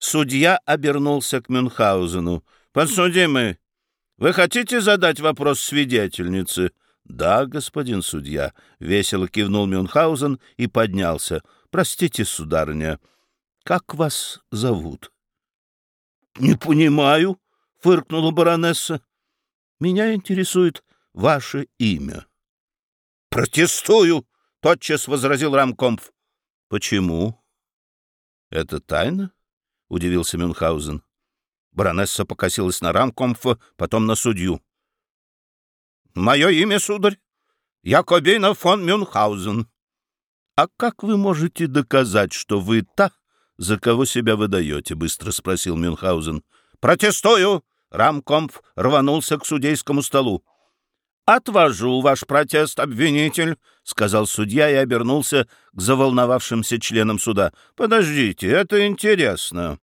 Судья обернулся к Мюнхгаузену. «Подсудимый, вы хотите задать вопрос свидетельнице?» «Да, господин судья», — весело кивнул Мюнхгаузен и поднялся. «Простите, сударыня, как вас зовут?» «Не понимаю», — фыркнула баронесса. «Меня интересует ваше имя». «Протестую!» — тотчас возразил Рамкомф. «Почему?» «Это тайна?» — удивился Мюнхгаузен. Баронесса покосилась на Рамкомфа, потом на судью. «Мое имя, сударь, Якобина фон Мюнхгаузен». «А как вы можете доказать, что вы та, за кого себя выдаете?» — быстро спросил Мюнхгаузен. «Протестую!» — Рамкомф рванулся к судейскому столу. «Отвожу ваш протест, обвинитель», — сказал судья и обернулся к заволновавшимся членам суда. «Подождите, это интересно».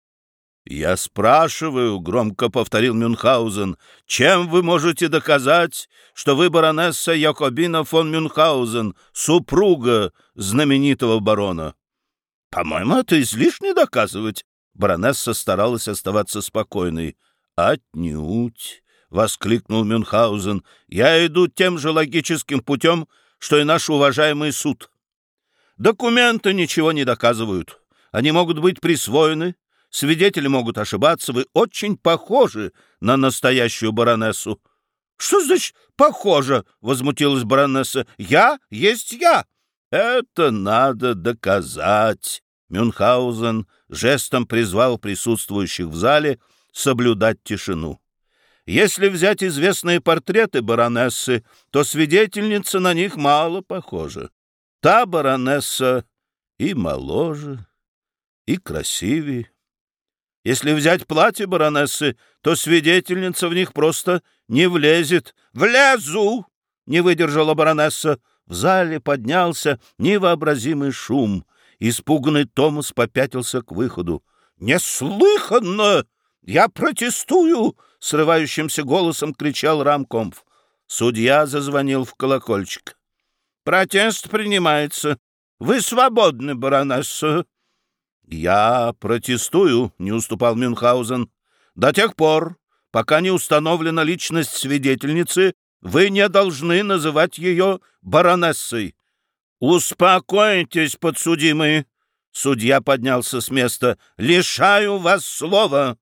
«Я спрашиваю», — громко повторил Мюнхгаузен, «чем вы можете доказать, что вы баронесса Якобина фон Мюнхгаузен, супруга знаменитого барона?» «По-моему, это излишне доказывать». Баронесса старалась оставаться спокойной. «Отнюдь» воскликнул Мюнхгаузен. «Я иду тем же логическим путем, что и наш уважаемый суд. Документы ничего не доказывают. Они могут быть присвоены, свидетели могут ошибаться. Вы очень похожи на настоящую баронессу». «Что значит «похоже»?» — возмутилась баронесса. «Я есть я». «Это надо доказать». Мюнхгаузен жестом призвал присутствующих в зале соблюдать тишину. Если взять известные портреты баронессы, то свидетельница на них мало похожа. Та баронесса и моложе, и красивее. Если взять платье баронессы, то свидетельница в них просто не влезет. «Влезу!» — не выдержала баронесса. В зале поднялся невообразимый шум. Испуганный Томас попятился к выходу. «Неслыханно! Я протестую!» срывающимся голосом кричал Рамкомф. Судья зазвонил в колокольчик. «Протест принимается. Вы свободны, баронесса». «Я протестую», — не уступал Мюнхгаузен. «До тех пор, пока не установлена личность свидетельницы, вы не должны называть ее баронессой». «Успокойтесь, подсудимые!» Судья поднялся с места. «Лишаю вас слова!»